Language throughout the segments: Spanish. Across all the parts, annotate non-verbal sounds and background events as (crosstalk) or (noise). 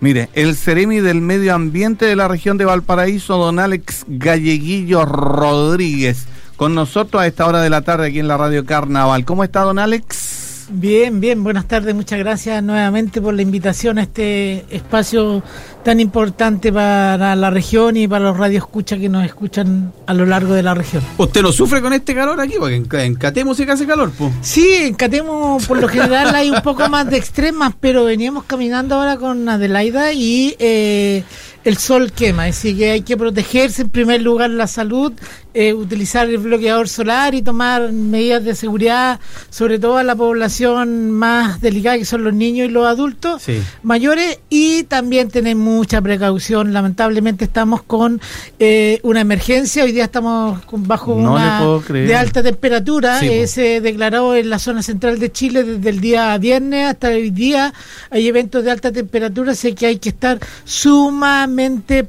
Mire, el Ceremi del Medio Ambiente de la región de Valparaíso, don Alex Galleguillo Rodríguez, con nosotros a esta hora de la tarde aquí en la Radio Carnaval. ¿Cómo está, don Alex? Bien, bien, buenas tardes, muchas gracias nuevamente por la invitación a este espacio tan importante para la región y para los radioescuchas que nos escuchan a lo largo de la región. ¿Usted lo sufre con este calor aquí? Porque en, Catemo se hace calor, pues. Sí, en Catemo por lo general hay un poco más de extremas, pero veníamos caminando ahora con Adelaida y... Eh, el sol quema, así que hay que protegerse en primer lugar la salud, eh, utilizar el bloqueador solar y tomar medidas de seguridad, sobre todo a la población más delicada que son los niños y los adultos mayores y también tener mucha precaución. Lamentablemente estamos con eh, una emergencia, hoy día estamos bajo una de alta temperatura, eh, se declaró en la zona central de Chile desde el día viernes hasta hoy día, hay eventos de alta temperatura, sé que hay que estar sumamente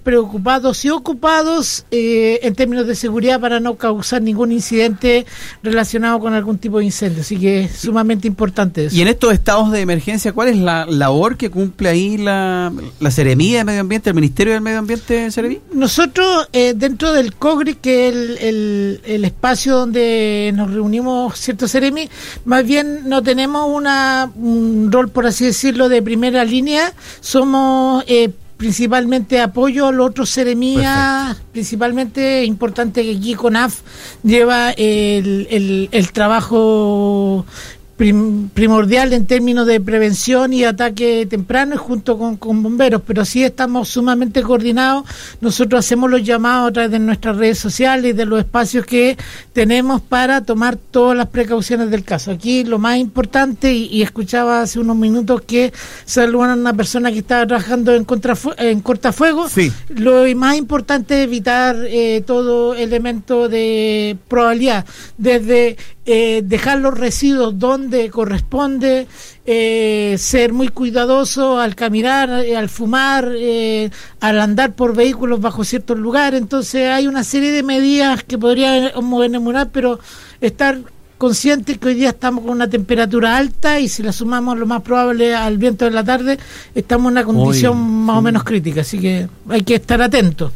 preocupados y ocupados eh, en términos de seguridad para no causar ningún incidente relacionado con algún tipo de incendio. Así que es sumamente importante eso. Y en estos estados de emergencia, ¿cuál es la labor que cumple ahí la, la Seremía de Medio Ambiente, el Ministerio del Medio Ambiente, Seremí? Nosotros, eh, dentro del COGRI, que es el, el, espacio donde nos reunimos ciertos Seremi, más bien no tenemos una, un rol, por así decirlo, de primera línea. Somos eh, principalmente apoyo a los otros seremías, principalmente importante que aquí CONAF lleva el, el, el trabajo primordial en términos de prevención y ataque temprano junto con, bomberos, pero sí estamos sumamente coordinados. Nosotros hacemos los llamados a través de nuestras redes sociales y de los espacios que tenemos para tomar todas las precauciones del caso. Aquí lo más importante, y, escuchaba hace unos minutos que saludan a una persona que estaba trabajando en, en cortafuego. Sí. Lo más importante es evitar eh, todo elemento de probabilidad, desde eh, dejar los residuos donde corresponde, eh, ser muy cuidadoso al caminar, eh, al fumar, al andar por vehículos bajo ciertos lugares. Entonces hay una serie de medidas que podríamos enumerar, pero estar conscientes que hoy día estamos con una temperatura alta y si la sumamos lo más probable al viento de la tarde, estamos en una condición más o menos crítica. Así que hay que estar atentos.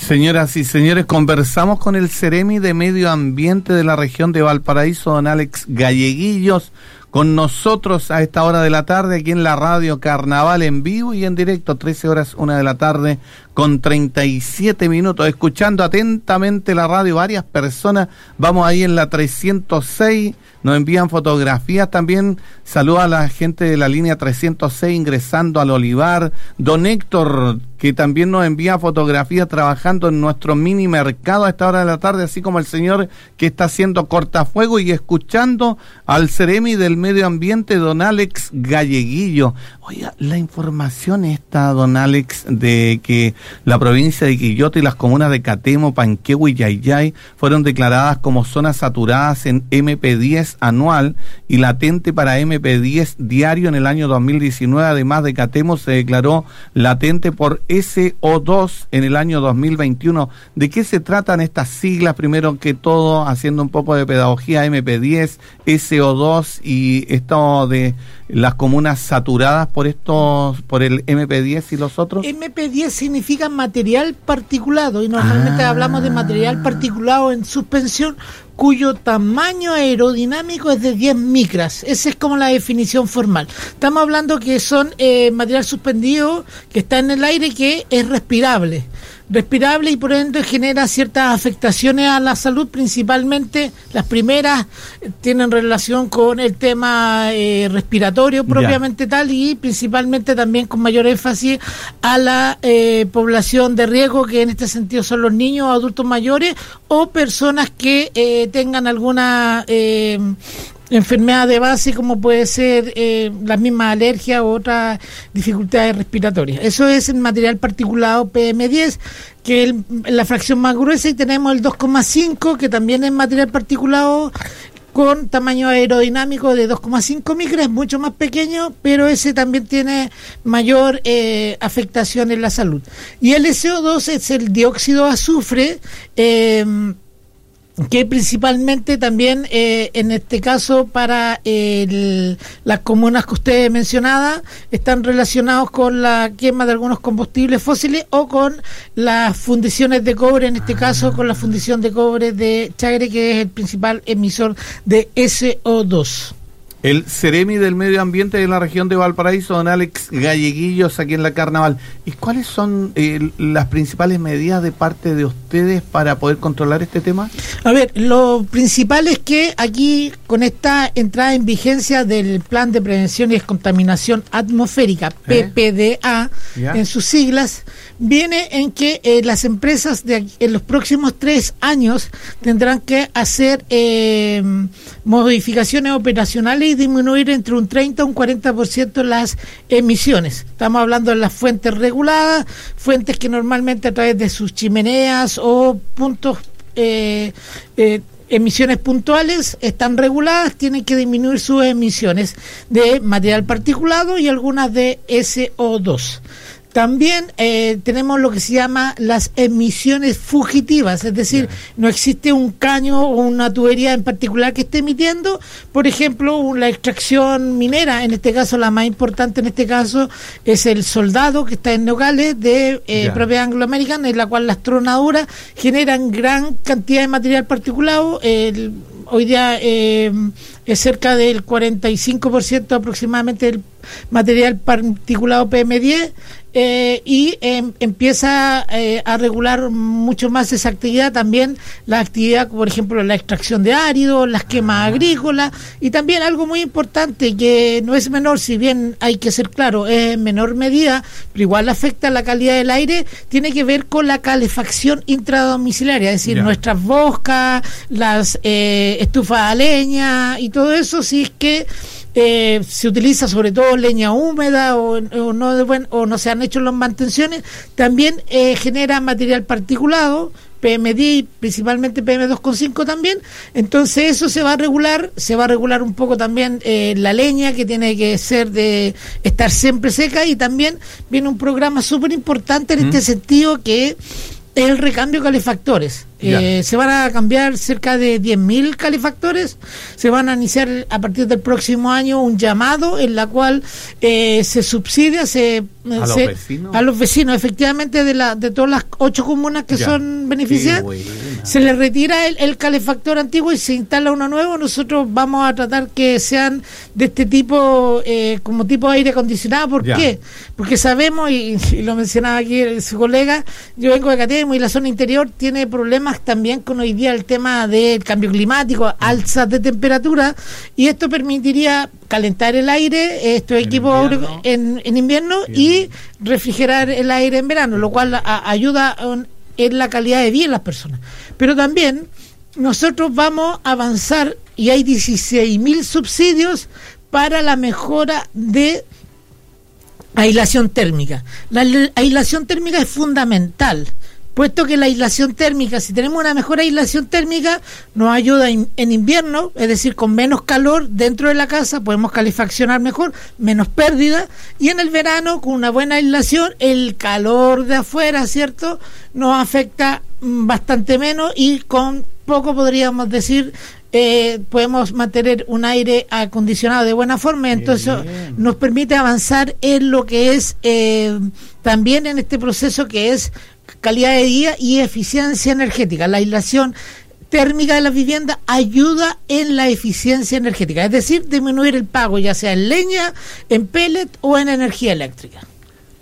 Señoras y señores, conversamos con el Ceremi de Medio Ambiente de la región de Valparaíso, don Alex Galleguillos, con nosotros a esta hora de la tarde aquí en la radio Carnaval en vivo y en directo, 13 horas, una de la tarde, con 37 minutos, escuchando atentamente la radio, varias personas, vamos ahí en la 306 nos envían fotografías también. Saluda a la gente de la línea 306 ingresando al Olivar. Don Héctor, que también nos envía fotografías trabajando en nuestro mini mercado a esta hora de la tarde, así como el señor que está haciendo cortafuego y escuchando al Ceremi del Medio Ambiente, don Alex Galleguillo. Oiga, la información está, don Alex, de que la provincia de Quillota y las comunas de Catemo, Panquehue y Yayay fueron declaradas como zonas saturadas en MP10 anual y latente para MP10 diario en el año 2019. Además de Catemo se declaró latente por SO2 en el año 2021. ¿De qué se tratan estas siglas? Primero que todo, haciendo un poco de pedagogía MP10, SO2 y esto de las comunas saturadas por estos, por el MP10 y los otros? MP10 significa material particulado y normalmente ah. hablamos de material particulado en suspensión cuyo tamaño aerodinámico es de 10 micras. Esa es como la definición formal. Estamos hablando que son eh, material suspendido que está en el aire que es respirable respirable y por ende genera ciertas afectaciones a la salud, principalmente las primeras eh, tienen relación con el tema eh, respiratorio propiamente tal y principalmente también con mayor énfasis a la eh, población de riesgo, que en este sentido son los niños, adultos mayores o personas que tengan alguna enfermedad de base como puede ser eh, las mismas alergias u otras dificultades respiratorias. Eso es el material particulado PM10, que es la fracción más gruesa, y tenemos el 2,5, que también es material particulado con tamaño aerodinámico de 2,5 micras, mucho más pequeño, pero ese también tiene mayor eh, afectación en la salud. Y el SO2 es el dióxido azufre. Eh, que principalmente también eh, en este caso para las comunas que usted mencionaba están relacionados con la quema de algunos combustibles fósiles o con las fundiciones de cobre, en este caso con la fundición de cobre de Chagre, que es el principal emisor de SO2. El Ceremi del Medio Ambiente de la región de Valparaíso, don Alex Galleguillos, aquí en la Carnaval. ¿Y cuáles son eh, las principales medidas de parte de ustedes para poder controlar este tema? A ver, lo principal es que aquí, con esta entrada en vigencia del Plan de Prevención y Descontaminación Atmosférica, ¿Eh? PPDA, en sus siglas, viene en que eh, las empresas de, en los próximos tres años tendrán que hacer modificaciones operacionales disminuir entre un 30 y un 40% las emisiones. Estamos hablando de las fuentes reguladas, fuentes que normalmente a través de sus chimeneas o puntos eh, eh, emisiones puntuales están reguladas, tienen que disminuir sus emisiones de material particulado y algunas de SO2. También eh, tenemos lo que se llama las emisiones fugitivas, es decir, no existe un caño o una tubería en particular que esté emitiendo, por ejemplo, la extracción minera, en este caso la más importante en este caso es el soldado que está en Nogales de eh, propiedad angloamericana, en la cual las tronaduras generan gran cantidad de material particulado. hoy día eh, es cerca del 45% aproximadamente del material particulado PM10 eh, y em, empieza eh, a regular mucho más esa actividad también la actividad por ejemplo la extracción de áridos las quemas ah. agrícolas y también algo muy importante que no es menor si bien hay que ser claro es en menor medida pero igual afecta la calidad del aire tiene que ver con la calefacción intradomiciliaria es decir nuestras boscas las eh, estufas a leña y todo eso si es que eh, se utiliza sobre todo leña húmeda o, no, o no se han hecho las mantenciones, también eh, genera material particulado, PMD, principalmente PM2,5 también. Entonces eso se va a regular, se va a regular un poco también eh, la leña que tiene que ser de estar siempre seca y también viene un programa súper importante en este sentido que es el recambio de calefactores. Eh, se van a cambiar cerca de 10.000 calefactores. Se van a iniciar a partir del próximo año un llamado en la cual eh, se subsidia se, ¿A, los vecinos? efectivamente, de, la, de todas las ocho comunas que son beneficiadas. Se les retira el, calefactor antiguo y se instala uno nuevo. Nosotros vamos a tratar que sean de este tipo, eh, como tipo de aire acondicionado. ¿Por qué? Porque sabemos, y, lo mencionaba aquí su colega, yo vengo de Catemo y la zona interior tiene problemas también con hoy día el tema del cambio climático, alzas de temperatura, y esto permitiría calentar el aire, estos equipos en, invierno y refrigerar el aire en verano, lo cual ayuda en la calidad de vida de las personas. Pero también nosotros vamos a avanzar y hay 16.000 subsidios para la mejora de aislación térmica. La aislación térmica es fundamental puesto que la aislación térmica, si tenemos una mejor aislación térmica, nos ayuda en invierno, es decir, con menos calor dentro de la casa, podemos calefaccionar mejor, menos pérdida, y en el verano, con una buena aislación, el calor de afuera, ¿cierto?, nos afecta mm, bastante menos y con poco podríamos decir eh, podemos mantener un aire acondicionado de buena forma, entonces nos permite avanzar en lo que es eh, también en este proceso que es calidad de día y eficiencia energética. La aislación térmica de la vivienda ayuda en la eficiencia energética, es decir, disminuir el pago ya sea en leña, en pellet o en energía eléctrica.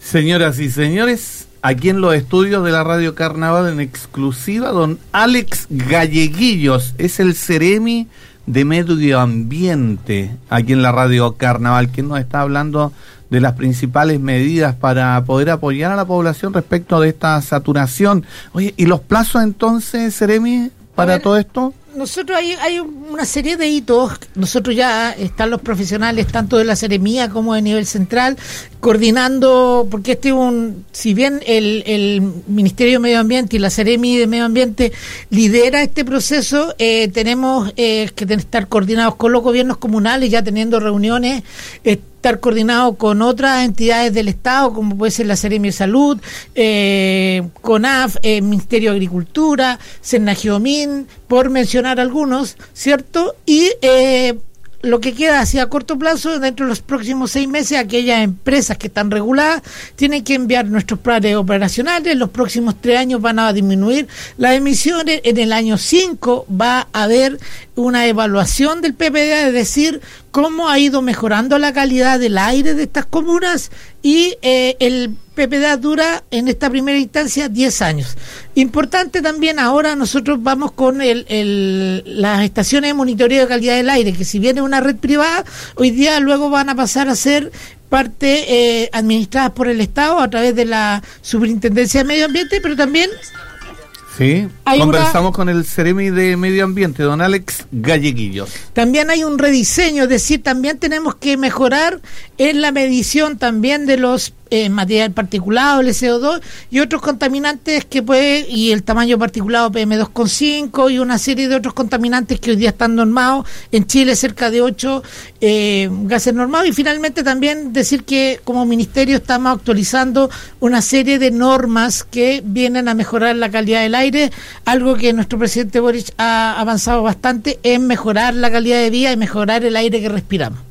Señoras y señores, aquí en los estudios de la Radio Carnaval en exclusiva, don Alex Galleguillos, es el Ceremi de Medio Ambiente, aquí en la Radio Carnaval, quien nos está hablando de las principales medidas para poder apoyar a la población respecto de esta saturación. Oye, ¿y los plazos entonces, Seremi, para todo esto? nosotros hay, hay una serie de hitos, nosotros ya están los profesionales tanto de la Seremía como de nivel central coordinando, porque este un, si bien el, el Ministerio de Medio Ambiente y la Seremi de Medio Ambiente lidera este proceso, eh, tenemos eh, que estar coordinados con los gobiernos comunales, ya teniendo reuniones, eh, estar coordinado con otras entidades del Estado, como puede ser la Seremi de Salud, eh, CONAF, eh, Ministerio de Agricultura, Senagiomín, por mencionar algunos, ¿cierto? Y eh, lo que queda hacia corto plazo, dentro de los próximos seis meses, aquellas empresas que están reguladas tienen que enviar nuestros planes operacionales. Los próximos tres años van a disminuir las emisiones. En el año cinco va a haber una evaluación del PPD, es decir, cómo ha ido mejorando la calidad del aire de estas comunas y eh, el PPDA dura en esta primera instancia 10 años. Importante también ahora nosotros vamos con el, el, las estaciones de monitoreo de calidad del aire, que si viene una red privada, hoy día luego van a pasar a ser parte eh, administradas por el Estado a través de la Superintendencia de Medio Ambiente, pero también Sí, conversamos con el Ceremi de Medio Ambiente, don Alex Galleguillos. También hay un rediseño, es decir, también tenemos que mejorar en la medición también de los eh, material particulado, el CO2 y otros contaminantes que puede, y el tamaño particulado PM2,5 y una serie de otros contaminantes que hoy día están normados, en Chile cerca de 8 eh, gases normados. Y finalmente también decir que como ministerio estamos actualizando una serie de normas que vienen a mejorar la calidad del aire, algo que nuestro presidente Boris ha avanzado bastante en mejorar la calidad de vida y mejorar el aire que respiramos.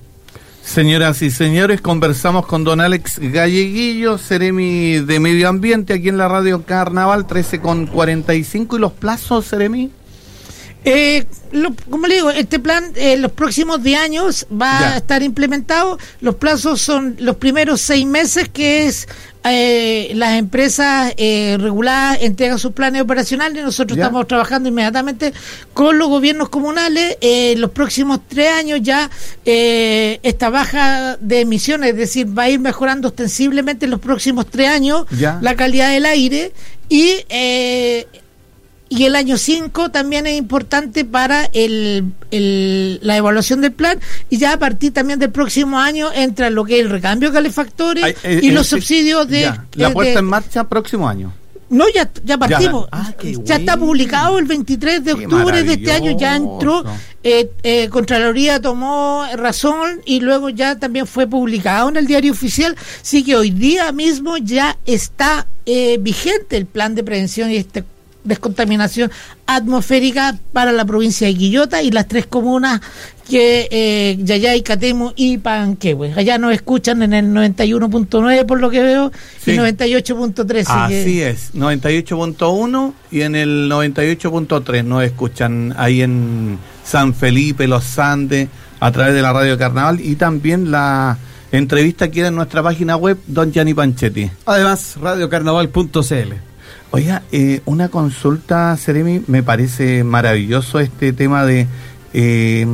Señoras y señores, conversamos con don Alex Galleguillo, Seremi de Medio Ambiente, aquí en la radio Carnaval 13 con 45. ¿Y los plazos, Seremi? Eh, como le digo, este plan en eh, los próximos 10 años va a estar implementado. Los plazos son los primeros seis meses, que es eh, las empresas eh, reguladas entregan sus planes operacionales. Nosotros estamos trabajando inmediatamente con los gobiernos comunales. Eh, los próximos tres años ya esta baja de emisiones, es decir, va a ir mejorando ostensiblemente en los próximos tres años la calidad del aire y y el año 5 también es importante para el, la evaluación del plan y ya a partir también del próximo año entra lo que es el recambio de calefactores eh, y los subsidios de... la puesta en marcha próximo año. No, ya, ya partimos. Ah, ya, está publicado el 23 de octubre de este año, ya entró, eh, eh, Contraloría tomó razón y luego ya también fue publicado en el diario oficial. Así que hoy día mismo ya está eh, vigente el plan de prevención y este descontaminación atmosférica para la provincia de Quillota y las tres comunas que eh, Yayay, Catemo y Panquehue. Allá nos escuchan en el 91.9 por lo que veo y 98.3. Así es, 98.1 y en el 98.3 nos escuchan ahí en San Felipe, Los Andes, a través de la radio Carnaval y también la entrevista queda en nuestra página web, don Gianni Panchetti. Además, radiocarnaval.cl. Oiga, eh, una consulta, Seremi, me parece maravilloso este tema de eh,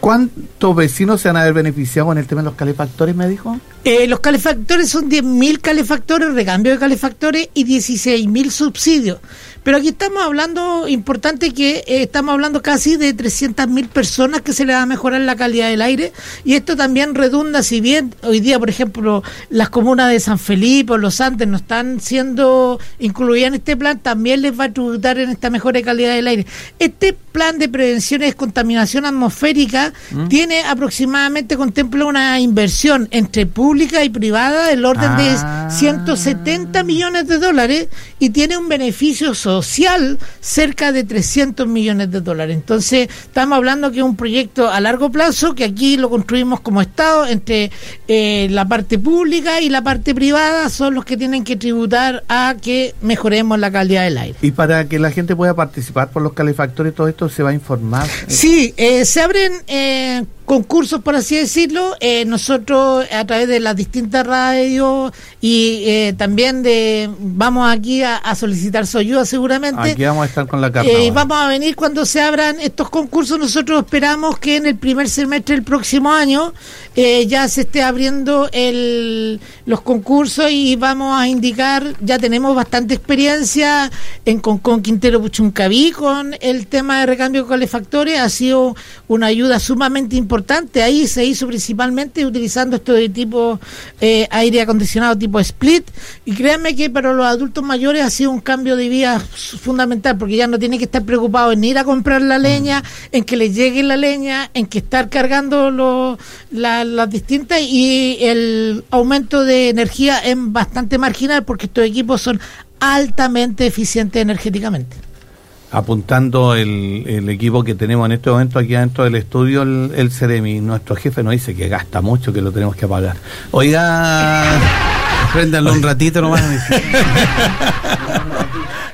¿cuántos vecinos se van a haber beneficiado en el tema de los calefactores, me dijo? Eh, los calefactores son 10.000 calefactores, recambio de calefactores y 16.000 subsidios. Pero aquí estamos hablando, importante que eh, estamos hablando casi de 300.000 personas que se le va a mejorar la calidad del aire y esto también redunda, si bien hoy día, por ejemplo, las comunas de San Felipe o Los Andes no están siendo incluidas en este plan, también les va a tributar en esta mejora de calidad del aire. Este plan de prevención de contaminación atmosférica ¿Mm? tiene aproximadamente, contempla una inversión entre pública y privada del orden de 170 ah. millones de dólares y tiene un beneficio social social cerca de 300 millones de dólares. Entonces, estamos hablando que es un proyecto a largo plazo, que aquí lo construimos como Estado, entre eh, la parte pública y la parte privada, son los que tienen que tributar a que mejoremos la calidad del aire. Y para que la gente pueda participar por los calefactores, todo esto se va a informar. Sí, eh, se abren... Eh, concursos, por así decirlo. Eh, nosotros, a través de las distintas radios y eh, también de. Vamos aquí a, solicitar su ayuda, seguramente. Aquí vamos a estar con la carta. Eh, vamos a venir cuando se abran estos concursos. Nosotros esperamos que en el primer semestre del próximo año ya se esté abriendo el, los concursos y vamos a indicar. Ya tenemos bastante experiencia en con, con Quintero Puchuncaví con el tema de recambio de calefactores. Ha sido una ayuda sumamente importante importante. Ahí se hizo principalmente utilizando esto de tipo eh, aire acondicionado tipo split. Y créanme que para los adultos mayores ha sido un cambio de vida fundamental, porque ya no tiene que estar preocupado en ir a comprar la leña, mm. en que les llegue la leña, en que estar cargando lo, las distintas y el aumento de energía es bastante marginal porque estos equipos son altamente eficientes energéticamente apuntando el, equipo que tenemos en este momento aquí adentro del estudio, el, el Ceremi. Nuestro jefe nos dice que gasta mucho, que lo tenemos que pagar. Oiga, (laughs) préndanlo un ratito nomás. (laughs)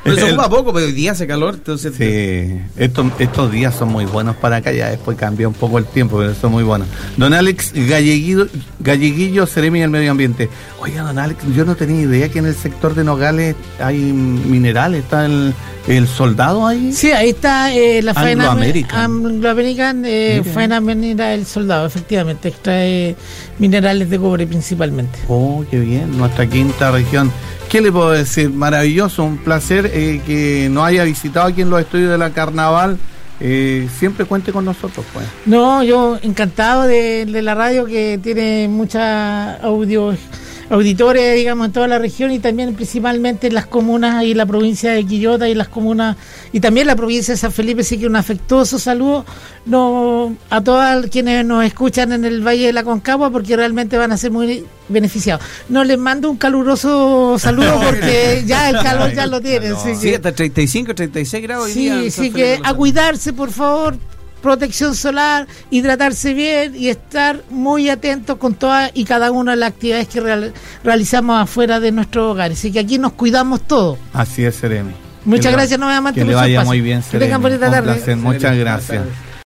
Pero se ocupa poco, pero hoy día hace calor. Entonces... Sí, estos, estos días son muy buenos para acá, ya después cambia un poco el tiempo, pero son muy buenos. Don Alex Galleguillo, Galleguillo Ceremi del Medio Ambiente. Oiga, don Alex, yo no tenía idea que en el sector de Nogales hay minerales, está el, el soldado ahí. Sí, ahí está eh, la faena Anglo-American, eh, faena minera el soldado, efectivamente, extrae minerales de cobre principalmente. Oh, qué bien, nuestra quinta región. ¿Qué le puedo decir? Maravilloso, un placer eh, que nos haya visitado aquí en los estudios de la Carnaval. Eh, siempre cuente con nosotros, pues. No, yo encantado de, de la radio que tiene mucha audio auditores, digamos, en toda la región y también principalmente en las comunas y la provincia de Quillota y las comunas y también la provincia de San Felipe. Así que un afectuoso saludo no, a todos quienes nos escuchan en el Valle de la Concagua porque realmente van a ser muy beneficiados. No les mando un caluroso saludo (laughs) porque ya el calor ya lo tienen. sí, hasta 35, 36 grados. Sí, sí que a cuidarse, por favor protección solar, hidratarse bien y estar muy atentos con todas y cada una de las actividades que realizamos afuera de nuestro hogar. Así que aquí nos cuidamos todos. Así es, Seremi. Muchas gracias nuevamente que le vaya muy bien, Seremi. Que tengan bonita tarde. Muchas gracias.